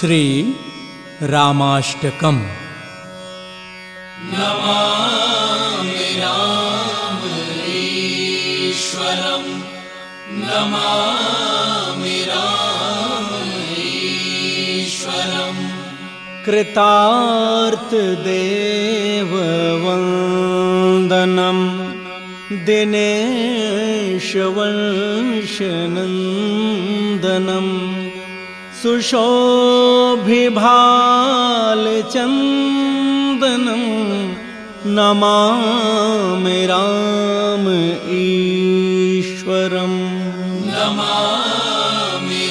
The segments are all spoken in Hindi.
श्री रामाष्टकम्। नमामि नमारं नमामि रामरीश्वरम्। कृतार्तदेवनं दिनेशवंशनन्दनम्। सुशोभिभालचन्दनं नमामि राम ईश्वरम्। नमामि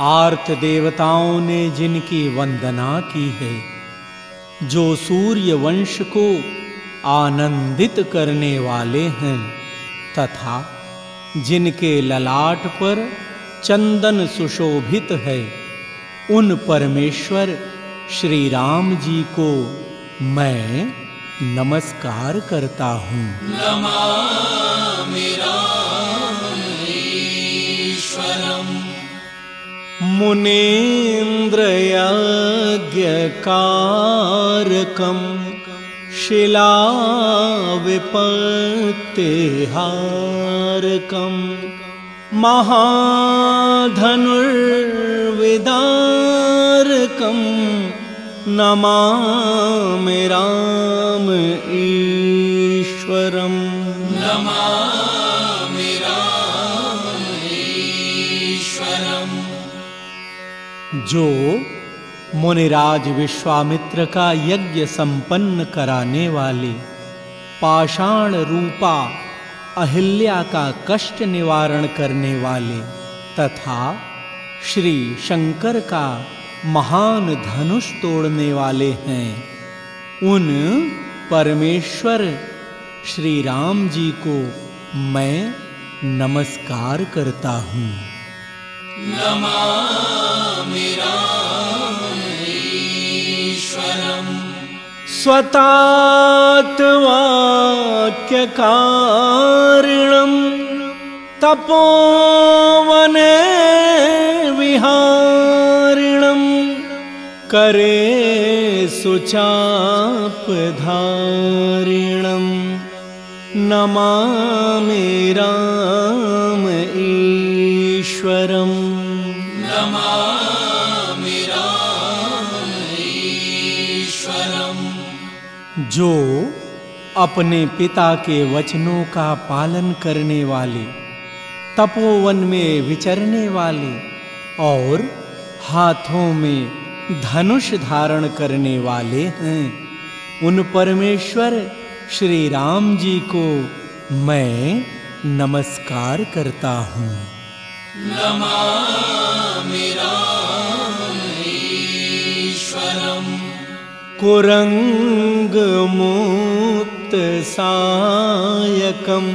आर्त देवताओं ने जिनकी वंदना की है जो सूर्य वंश को आनंदित करने वाले हैं तथा जिनके ललाट पर चंदन सुशोभित है, उन परमेश्वर श्री राम जी को मैं नमस्कार करता हूँ। नमामि शिला विपत्तिहारकम् महाधनुर्विदारकम्। नमा राम ईश्वरम्। नमा मे राश्वरं जो मुनिराज विश्वामित्र का यज्ञ संपन्न कराने वाले। पाषाण रूपा अहिल्या का कष्ट निवारण करने वाले तथा श्री शंकर का महान धनुष तोड़ने वाले हैं। उन परमेश्वर श्री राम जी को मैं नमस्कार करता हूँ। नमामि रामईश्वरम् स्वतात् स्वतात्वाक्यकारणं तपोवने विहारिणं करे सुचापधारिणं नमामि राम ईश्वरं नमा जो अपने पिता के वचनों का पालन करने वाले, तपोवन में विचरने वाले और हाथों में धनुष धारण करने वाले हैं, उन परमेश्वर श्री राम जी को मैं नमस्कार करता हूँ। नमामि रामईश्वरम् कुरङ्गमुक्तसायकं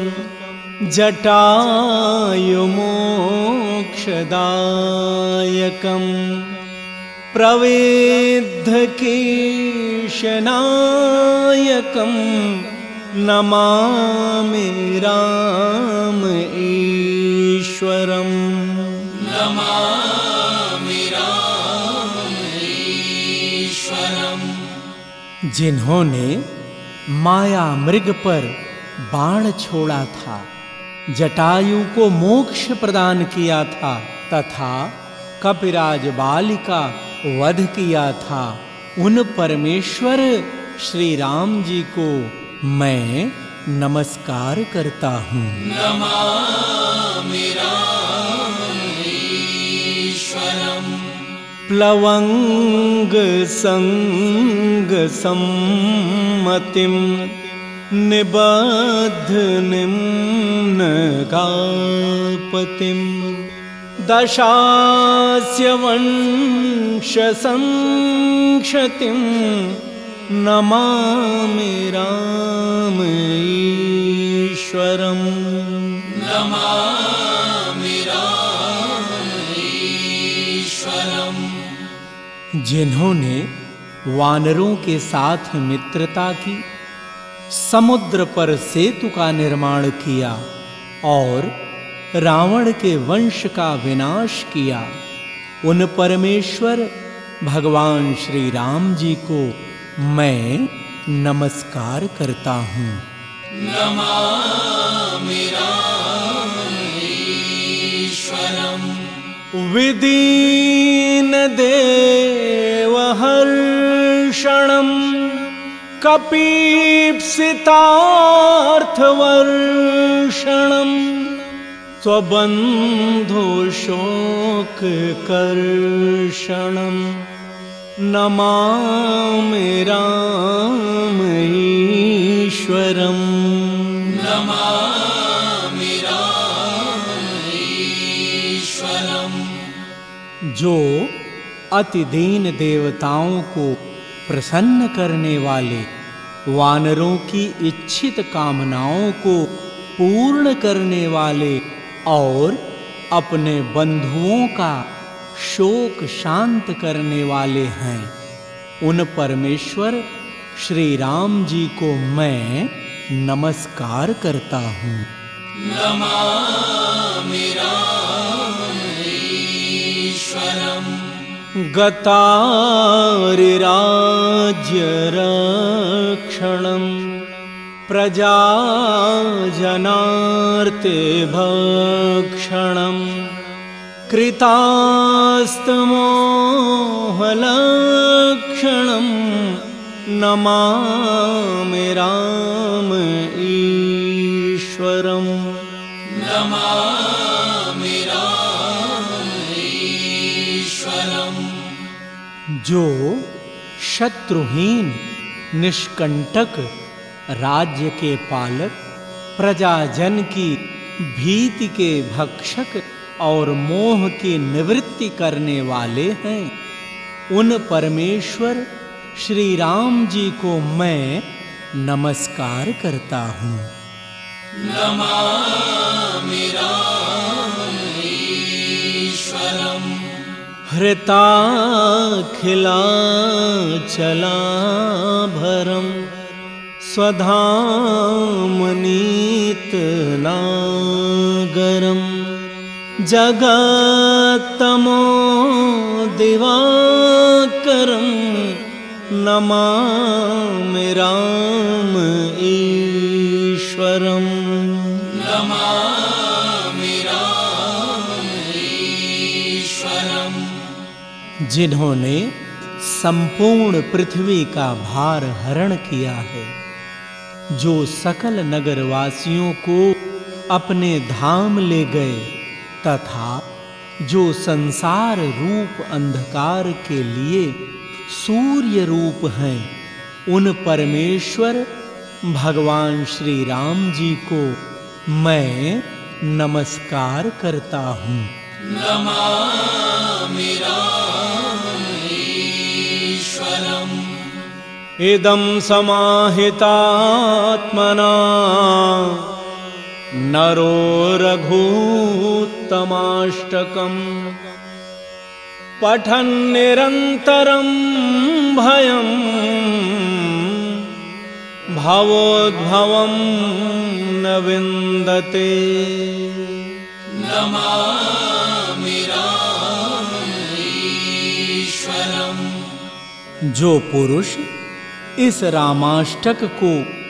जटायुमोक्षदायकं प्रविद्धकीशनायकं नमामि राम ईश्वरम् जिन्होंने माया मृग पर बाण छोड़ा था जटायु को मोक्ष प्रदान किया था, तथा कपिराज बाली का वध किया था। उन परमेश्वर श्री राम जी को मैं नमस्कार करता हूँ। नमामि रामईश्वरम् प्लवङ्गमतिं निबद्ध निम्नकापतिं दशास्य वङ्क्ष नमामि नमामिश्वर जिन्होंने वानरों के साथ मित्रता की समुद्र पर सेतु का निर्माण किया और रावण के वंश का विनाश किया। उन परमेश्वर भगवान श्री राम जी को मैं नमस्कार करता हूँ। नमामि देव हर्षणम् कपीप्सितार्थवर्षणम् स्वबन्धो शोककर्षणम् न जो अति दीन देवताओं को प्रसन्न करने वाले वानरों की इच्छित कामनाओं को पूर्ण करने वाले और अपने बंधुओं का शोक शांत करने वाले हैं, उन परमेश्वर श्री राम जी को मैं नमस्कार करता हूँ। नमामि गतारिराज्यरक्षणम् प्रजाजनार्ते भक्षणम् कृतास्तमो नमामि न जो शत्रुहीन, निष्कंटक राज्य के पालक, प्रजाजन की भीति के भक्षक और मोह की निवृत्ति करने वाले हैं। उन परमेश्वर श्री राम जी को मैं नमस्कार करता हूँ। नमामि रामेश्वरम् हृताखिलाचलाभरं स्वधामनीतनागरं जगत्तमो दिवाकरं नमामि राम ईश्वरम् जिन्होंने संपूर्ण पृथ्वी का भार हरण किया है, जो सकल नगरवासियों को अपने धाम ले गए तथा जो संसार रूप अंधकार के लिए सूर्य रूप हैं, उन परमेश्वर भगवान श्री राम जी को मैं नमस्कार करता हूँ। नमामि रामेश्वरम्। इदं समाहितात्मना। नरो रघूत्तमाष्टकम्। पठन् निरन्तरं भयम्। भवोद्भवं न विन्दते। नमामि जो पुरुष इस रामाष्टक को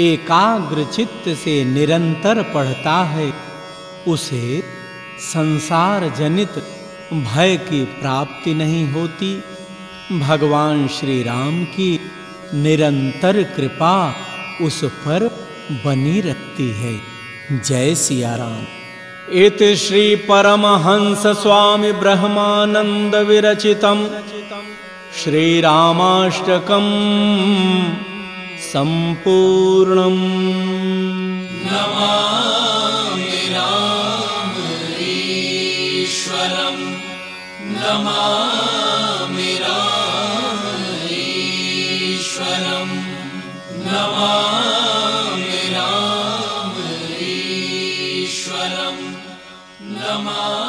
एकाग्र चित्त से निरंतर पढ़ता है, उसे संसार जनित भय की प्राप्ति नहीं होती। भगवान श्री राम की निरंतर कृपा उस पर बनी रहती है। जय सिया राम। इत श्री परमहंस स्वामी ब्रह्मानंद विरचितम। श्रीरामाष्टकम् सम्पूर्णम् नमा मीराश्वरं न मा मीराम ईश्वरं नमा